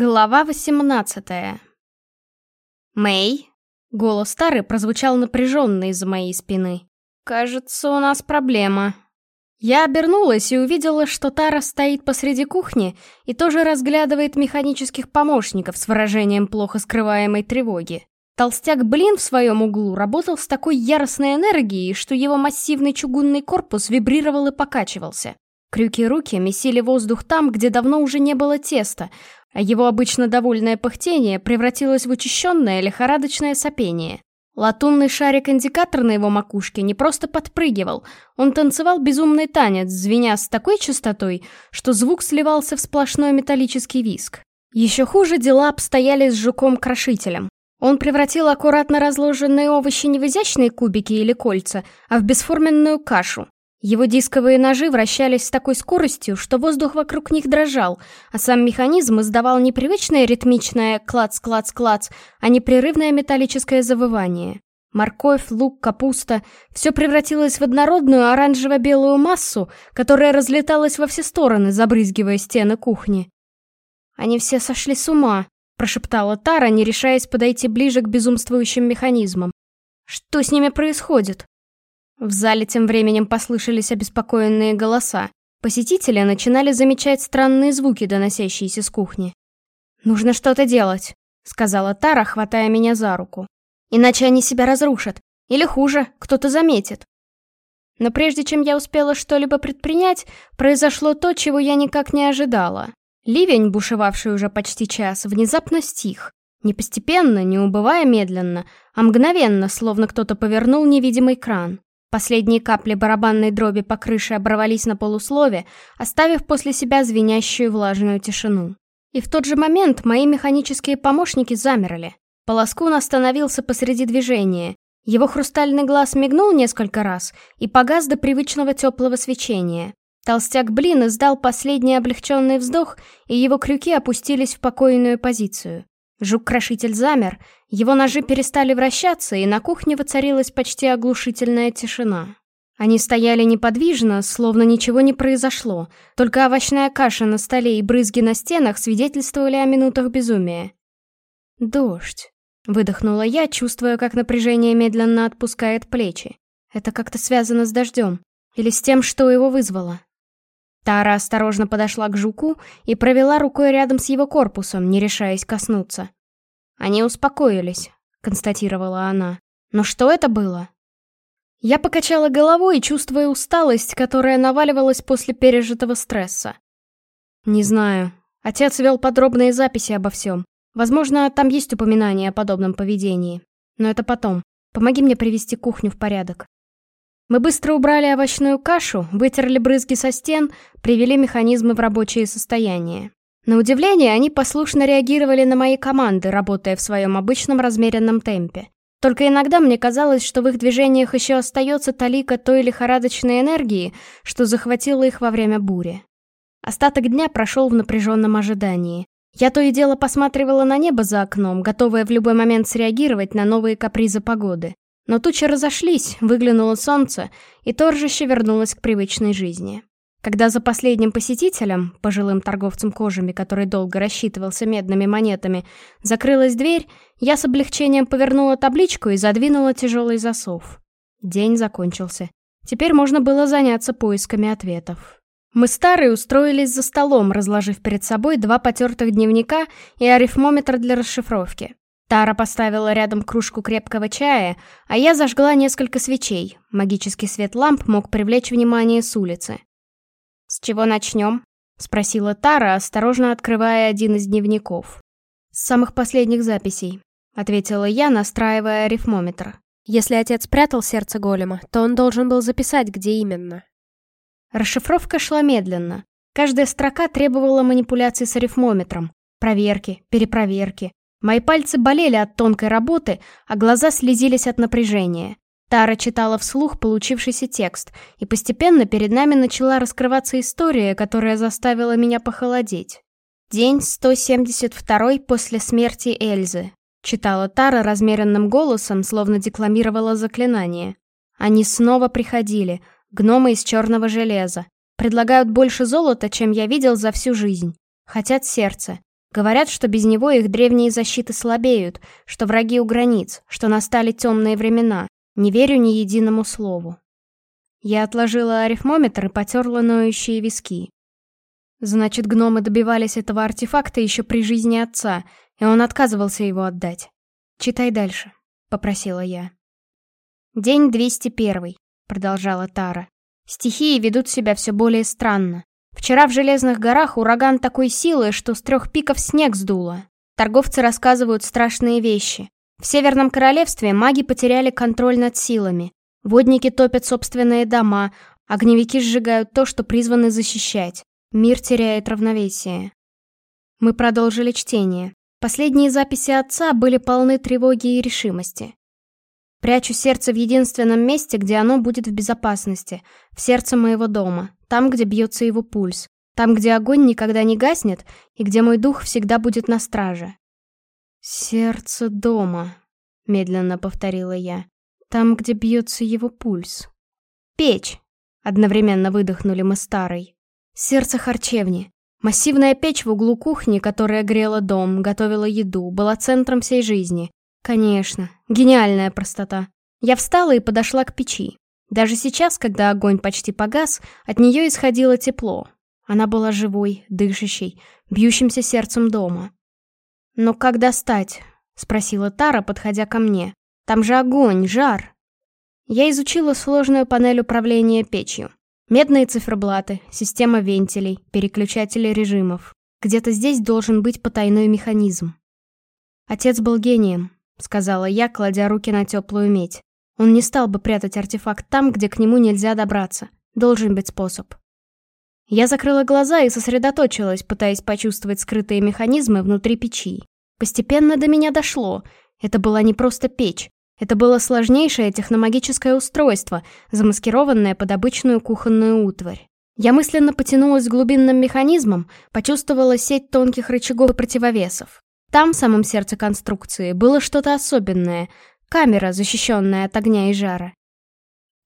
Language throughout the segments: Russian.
Глава 18 «Мэй?» — голос Тары прозвучал напряженно из-за моей спины. «Кажется, у нас проблема». Я обернулась и увидела, что Тара стоит посреди кухни и тоже разглядывает механических помощников с выражением плохо скрываемой тревоги. Толстяк Блин в своем углу работал с такой яростной энергией, что его массивный чугунный корпус вибрировал и покачивался. Крюки руки месили воздух там, где давно уже не было теста, а его обычно довольное пыхтение превратилось в учащенное лихорадочное сопение. Латунный шарик-индикатор на его макушке не просто подпрыгивал, он танцевал безумный танец, звеня с такой частотой, что звук сливался в сплошной металлический виск. Еще хуже дела обстояли с жуком-крошителем. Он превратил аккуратно разложенные овощи не в изящные кубики или кольца, а в бесформенную кашу, его дисковые ножи вращались с такой скоростью, что воздух вокруг них дрожал, а сам механизм издавал непривычное ритмичное клац-клац-клац, а непрерывное металлическое завывание. Морковь, лук, капуста — все превратилось в однородную оранжево-белую массу, которая разлеталась во все стороны, забрызгивая стены кухни. «Они все сошли с ума», — прошептала Тара, не решаясь подойти ближе к безумствующим механизмам. «Что с ними происходит?» В зале тем временем послышались обеспокоенные голоса. Посетители начинали замечать странные звуки, доносящиеся с кухни. «Нужно что-то делать», — сказала Тара, хватая меня за руку. «Иначе они себя разрушат. Или хуже, кто-то заметит». Но прежде чем я успела что-либо предпринять, произошло то, чего я никак не ожидала. Ливень, бушевавший уже почти час, внезапно стих. Не постепенно, не убывая медленно, а мгновенно, словно кто-то повернул невидимый кран. Последние капли барабанной дроби по крыше оборвались на полуслове, оставив после себя звенящую влажную тишину. И в тот же момент мои механические помощники замерли. Полоскун остановился посреди движения. Его хрустальный глаз мигнул несколько раз и погас до привычного теплого свечения. Толстяк Блин издал последний облегченный вздох, и его крюки опустились в покойную позицию. Жук-крошитель замер, его ножи перестали вращаться, и на кухне воцарилась почти оглушительная тишина. Они стояли неподвижно, словно ничего не произошло, только овощная каша на столе и брызги на стенах свидетельствовали о минутах безумия. «Дождь», — выдохнула я, чувствуя, как напряжение медленно отпускает плечи. «Это как-то связано с дождем. Или с тем, что его вызвало?» Тара осторожно подошла к жуку и провела рукой рядом с его корпусом, не решаясь коснуться. «Они успокоились», — констатировала она. «Но что это было?» Я покачала головой, чувствуя усталость, которая наваливалась после пережитого стресса. «Не знаю. Отец вел подробные записи обо всем. Возможно, там есть упоминание о подобном поведении. Но это потом. Помоги мне привести кухню в порядок». Мы быстро убрали овощную кашу, вытерли брызги со стен, привели механизмы в рабочее состояние. На удивление, они послушно реагировали на мои команды, работая в своем обычном размеренном темпе. Только иногда мне казалось, что в их движениях еще остается талика той лихорадочной энергии, что захватила их во время бури. Остаток дня прошел в напряженном ожидании. Я то и дело посматривала на небо за окном, готовая в любой момент среагировать на новые капризы погоды. Но тучи разошлись, выглянуло солнце, и торжище вернулось к привычной жизни. Когда за последним посетителем, пожилым торговцем кожами, который долго рассчитывался медными монетами, закрылась дверь, я с облегчением повернула табличку и задвинула тяжелый засов. День закончился. Теперь можно было заняться поисками ответов. Мы старые устроились за столом, разложив перед собой два потертых дневника и арифмометр для расшифровки. Тара поставила рядом кружку крепкого чая, а я зажгла несколько свечей. Магический свет ламп мог привлечь внимание с улицы. «С чего начнем?» — спросила Тара, осторожно открывая один из дневников. «С самых последних записей», — ответила я, настраивая арифмометр. «Если отец спрятал сердце голема, то он должен был записать, где именно». Расшифровка шла медленно. Каждая строка требовала манипуляций с арифмометром. Проверки, перепроверки, Мои пальцы болели от тонкой работы, а глаза слезились от напряжения. Тара читала вслух получившийся текст, и постепенно перед нами начала раскрываться история, которая заставила меня похолодеть. «День 172 после смерти Эльзы», — читала Тара размеренным голосом, словно декламировала заклинание. «Они снова приходили, гномы из черного железа. Предлагают больше золота, чем я видел за всю жизнь. Хотят сердце. Говорят, что без него их древние защиты слабеют, что враги у границ, что настали темные времена. Не верю ни единому слову. Я отложила арифмометр и потерла ноющие виски. Значит, гномы добивались этого артефакта еще при жизни отца, и он отказывался его отдать. «Читай дальше», — попросила я. «День 201», — продолжала Тара. «Стихии ведут себя все более странно. Вчера в Железных горах ураган такой силы, что с трех пиков снег сдуло. Торговцы рассказывают страшные вещи. В Северном Королевстве маги потеряли контроль над силами. Водники топят собственные дома, огневики сжигают то, что призваны защищать. Мир теряет равновесие. Мы продолжили чтение. Последние записи отца были полны тревоги и решимости. Прячу сердце в единственном месте, где оно будет в безопасности, в сердце моего дома, там, где бьется его пульс, там, где огонь никогда не гаснет и где мой дух всегда будет на страже. «Сердце дома», — медленно повторила я, — «там, где бьется его пульс». «Печь», — одновременно выдохнули мы старой. «Сердце харчевни». Массивная печь в углу кухни, которая грела дом, готовила еду, была центром всей жизни. Конечно, гениальная простота. Я встала и подошла к печи. Даже сейчас, когда огонь почти погас, от нее исходило тепло. Она была живой, дышащей, бьющимся сердцем дома. «Но как достать?» — спросила Тара, подходя ко мне. «Там же огонь, жар!» Я изучила сложную панель управления печью. Медные циферблаты, система вентилей, переключатели режимов. Где-то здесь должен быть потайной механизм. Отец был гением, — сказала я, кладя руки на теплую медь. «Он не стал бы прятать артефакт там, где к нему нельзя добраться. Должен быть способ». Я закрыла глаза и сосредоточилась, пытаясь почувствовать скрытые механизмы внутри печи. Постепенно до меня дошло. Это была не просто печь. Это было сложнейшее техномагическое устройство, замаскированное под обычную кухонную утварь. Я мысленно потянулась к глубинным механизмам, почувствовала сеть тонких рычагов и противовесов. Там, в самом сердце конструкции, было что-то особенное. Камера, защищенная от огня и жара.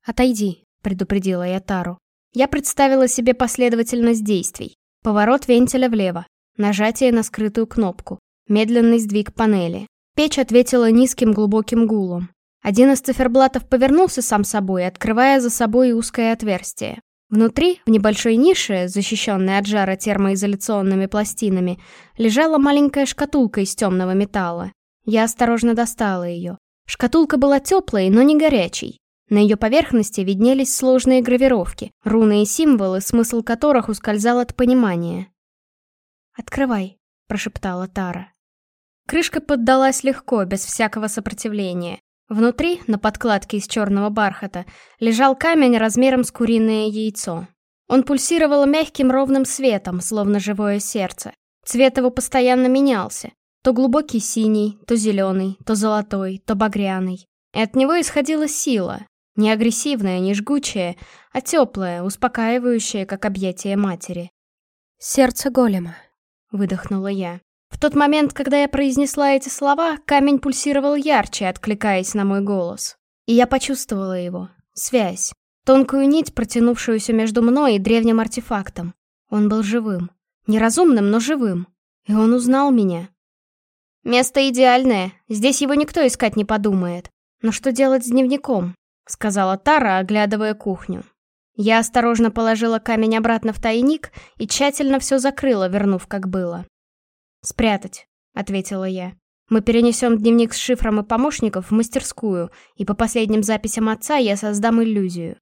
«Отойди», — предупредила я Тару. Я представила себе последовательность действий. Поворот вентиля влево, нажатие на скрытую кнопку, медленный сдвиг панели. Печь ответила низким глубоким гулом. Один из циферблатов повернулся сам собой, открывая за собой узкое отверстие. Внутри, в небольшой нише, защищенной от жара термоизоляционными пластинами, лежала маленькая шкатулка из темного металла. Я осторожно достала ее. Шкатулка была теплой, но не горячей. На ее поверхности виднелись сложные гравировки, руны и символы, смысл которых ускользал от понимания. «Открывай», — прошептала Тара. Крышка поддалась легко, без всякого сопротивления. Внутри, на подкладке из черного бархата, лежал камень размером с куриное яйцо. Он пульсировал мягким ровным светом, словно живое сердце. Цвет его постоянно менялся. То глубокий синий, то зеленый, то золотой, то багряный. И от него исходила сила. Не агрессивная, не жгучая, а теплая, успокаивающая, как объятие матери. «Сердце голема», — выдохнула я. Тот момент, когда я произнесла эти слова, камень пульсировал ярче, откликаясь на мой голос. И я почувствовала его. Связь. Тонкую нить, протянувшуюся между мной и древним артефактом. Он был живым. Неразумным, но живым. И он узнал меня. «Место идеальное. Здесь его никто искать не подумает. Но что делать с дневником?» — сказала Тара, оглядывая кухню. Я осторожно положила камень обратно в тайник и тщательно все закрыла, вернув как было. «Спрятать», — ответила я. «Мы перенесем дневник с шифром и помощников в мастерскую, и по последним записям отца я создам иллюзию».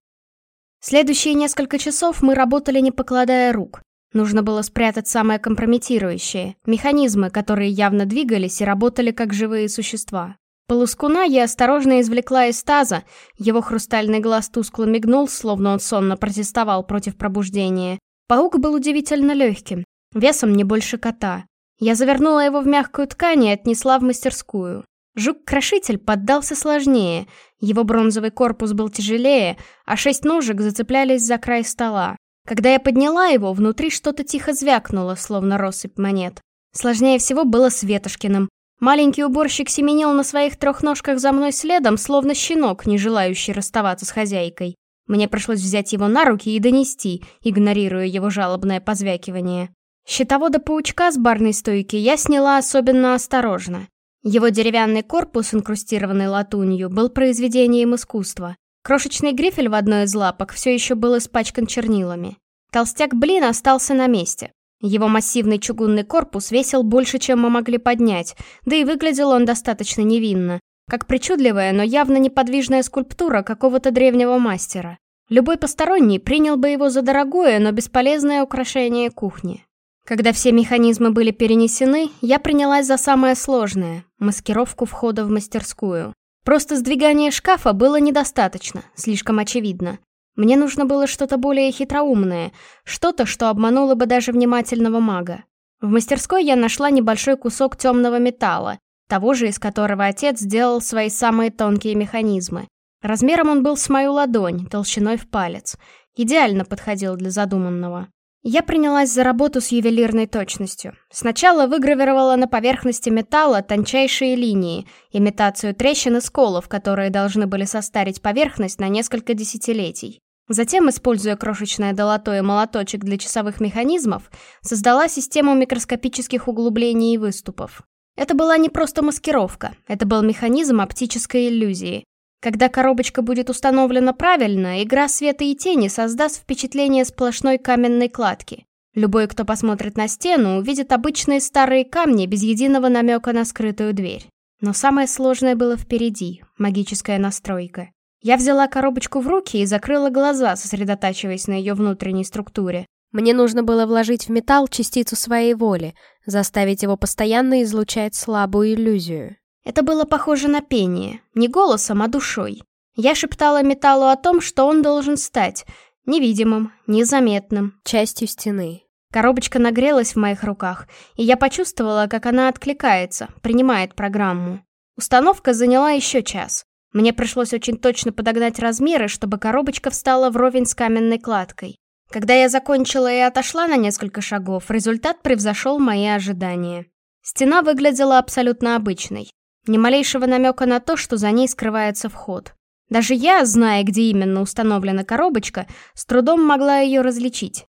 Следующие несколько часов мы работали не покладая рук. Нужно было спрятать самое компрометирующее — механизмы, которые явно двигались и работали как живые существа. Полускуна я осторожно извлекла из таза, его хрустальный глаз тускло мигнул, словно он сонно протестовал против пробуждения. Паук был удивительно легким, весом не больше кота. Я завернула его в мягкую ткань и отнесла в мастерскую. Жук-крошитель поддался сложнее, его бронзовый корпус был тяжелее, а шесть ножек зацеплялись за край стола. Когда я подняла его, внутри что-то тихо звякнуло, словно россыпь монет. Сложнее всего было с Ветошкиным. Маленький уборщик семенил на своих трех ножках за мной следом, словно щенок, не желающий расставаться с хозяйкой. Мне пришлось взять его на руки и донести, игнорируя его жалобное позвякивание. Щитовода-паучка с барной стойки я сняла особенно осторожно. Его деревянный корпус, инкрустированный латунью, был произведением искусства. Крошечный грифель в одной из лапок все еще был испачкан чернилами. Толстяк-блин остался на месте. Его массивный чугунный корпус весил больше, чем мы могли поднять, да и выглядел он достаточно невинно, как причудливая, но явно неподвижная скульптура какого-то древнего мастера. Любой посторонний принял бы его за дорогое, но бесполезное украшение кухни. Когда все механизмы были перенесены, я принялась за самое сложное — маскировку входа в мастерскую. Просто сдвигание шкафа было недостаточно, слишком очевидно. Мне нужно было что-то более хитроумное, что-то, что обмануло бы даже внимательного мага. В мастерской я нашла небольшой кусок темного металла, того же, из которого отец сделал свои самые тонкие механизмы. Размером он был с мою ладонь, толщиной в палец. Идеально подходил для задуманного. Я принялась за работу с ювелирной точностью. Сначала выгравировала на поверхности металла тончайшие линии, имитацию трещин и сколов, которые должны были состарить поверхность на несколько десятилетий. Затем, используя крошечное долото молоточек для часовых механизмов, создала систему микроскопических углублений и выступов. Это была не просто маскировка, это был механизм оптической иллюзии. Когда коробочка будет установлена правильно, игра света и тени создаст впечатление сплошной каменной кладки. Любой, кто посмотрит на стену, увидит обычные старые камни без единого намека на скрытую дверь. Но самое сложное было впереди — магическая настройка. Я взяла коробочку в руки и закрыла глаза, сосредотачиваясь на ее внутренней структуре. Мне нужно было вложить в металл частицу своей воли, заставить его постоянно излучать слабую иллюзию. Это было похоже на пение, не голосом, а душой. Я шептала металлу о том, что он должен стать невидимым, незаметным, частью стены. Коробочка нагрелась в моих руках, и я почувствовала, как она откликается, принимает программу. Установка заняла еще час. Мне пришлось очень точно подогнать размеры, чтобы коробочка встала вровень с каменной кладкой. Когда я закончила и отошла на несколько шагов, результат превзошел мои ожидания. Стена выглядела абсолютно обычной. Ни малейшего намека на то, что за ней скрывается вход. Даже я, зная, где именно установлена коробочка, с трудом могла ее различить.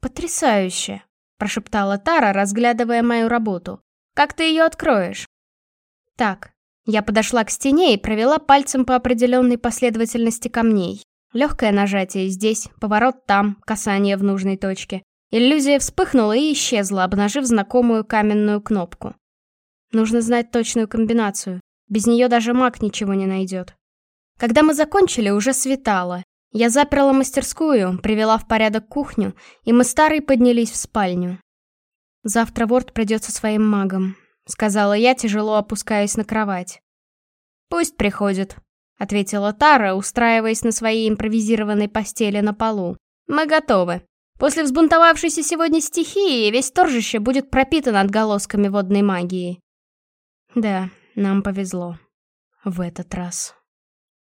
«Потрясающе!» — прошептала Тара, разглядывая мою работу. «Как ты ее откроешь?» «Так». Я подошла к стене и провела пальцем по определенной последовательности камней. Легкое нажатие здесь, поворот там, касание в нужной точке. Иллюзия вспыхнула и исчезла, обнажив знакомую каменную кнопку. Нужно знать точную комбинацию. Без нее даже маг ничего не найдет. Когда мы закончили, уже светало. Я заперла мастерскую, привела в порядок кухню, и мы старый поднялись в спальню. «Завтра Ворд придет со своим магом», — сказала я, тяжело опускаясь на кровать. «Пусть приходит», — ответила Тара, устраиваясь на своей импровизированной постели на полу. «Мы готовы. После взбунтовавшейся сегодня стихии весь торжище будет пропитан отголосками водной магии». Да, нам повезло. В этот раз.